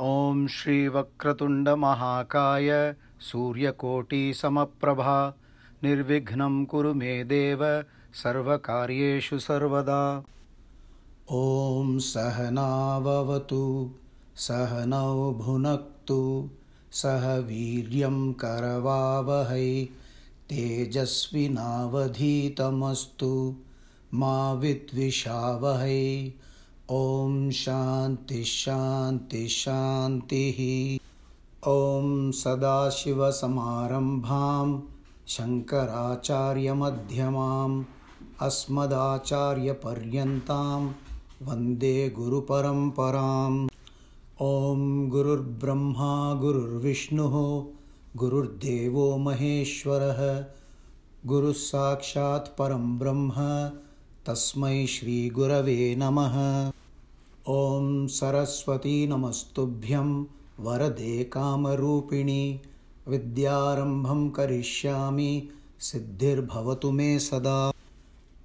ॐ श्रीवक्रतुण्डमहाकाय सूर्यकोटिसमप्रभा निर्विघ्नं कुरु मे देव सर्वकार्येषु सर्वदा। ॐ सहनाववतु सहनौ भुनक्तु सह वीर्यं करवावहै तेजस्विनावधीतमस्तु मा विद्विषावहै ॐ शान्तिः ॐ सदाशिवसमारम्भां शङ्कराचार्यमध्यमाम् अस्मदाचार्यपर्यन्तां वन्दे गुरुपरम्पराम्। ॐ गुरुर्ब्रह्मा गुरुर्विष्णुः गुरुर्देवो महेश्वरः गुरुः परं ब्रह्म तस्मै श्रीगुरवे नमः। ॐ सरस्वती नमस्तुभ्यं वरदे कामरूपिणि। विद्यारम्भं करिष्यामि सिद्धिर्भवतु मे सदा।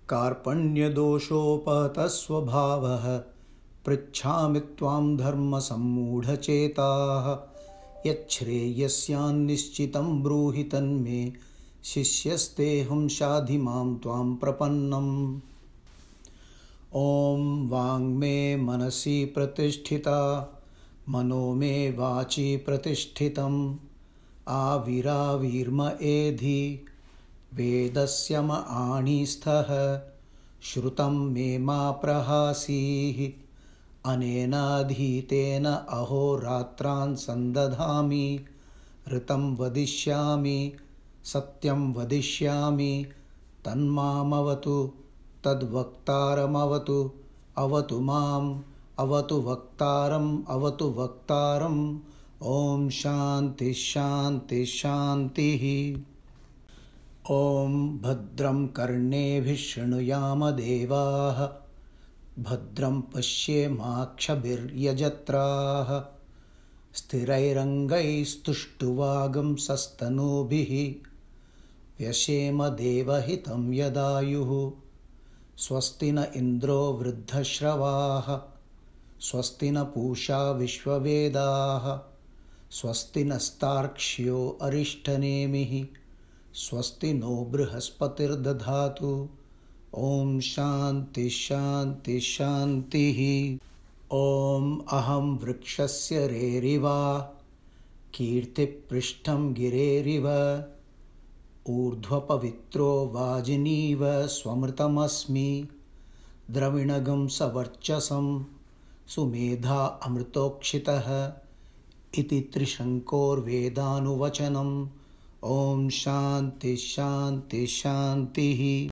कार्पण्यदोषोपहतस्वभावः पृच्छामि त्वां धर्मसम्मूढचेताः। यच्छ्रेयस्यान्निश्चितं ब्रूहि तन्मे शिष्यस्तेऽहं शाधि मां त्वां प्रपन्नम् ॐ वाङ्मे मनसि प्रतिष्ठिता मनो मे वाचि प्रतिष्ठितम्। आविराविर्म एधि वेदस्य म आणीस्थः श्रुतं मे मा प्रहासीः। अनेनाधीतेन अहोरात्रान् सन्दधामि ऋतं वदिष्यामि सत्यं वदिष्यामि तन्मामवतु तद्वक्तारमवतु। अवतु माम्, अवतु वक्तारम् अवतु वक्तारम्। ॐ शान्तिः ॐ भद्रं कर्णेभिः शृणुयामदेवाः भद्रं पश्येमाक्षभिर्यजत्राः। स्थिरैरङ्गैस्तुष्टुवागंसस्तनूभिः व्यशेमदेवहितं यदायुः। स्वस्ति न इन्द्रो वृद्धश्रवाः स्वस्ति न पूषा विश्ववेदाः स्वस्ति नस्तार्क्ष्यो अरिष्ठनेमिः स्वस्ति नो बृहस्पतिर्दधातु। ॐ शान्तिः। ॐ अहं वृक्षस्य रेरिवा कीर्तिपृष्ठं गिरेरिव ऊर्ध्वपवित्रो वाजिनीव स्वमृतमस्मि। द्रविणगं सवर्चसं सुमेधा अमृतोक्षितः इति त्रिशङ्कोर्वेदानुवचनम्। ॐ शान्तिः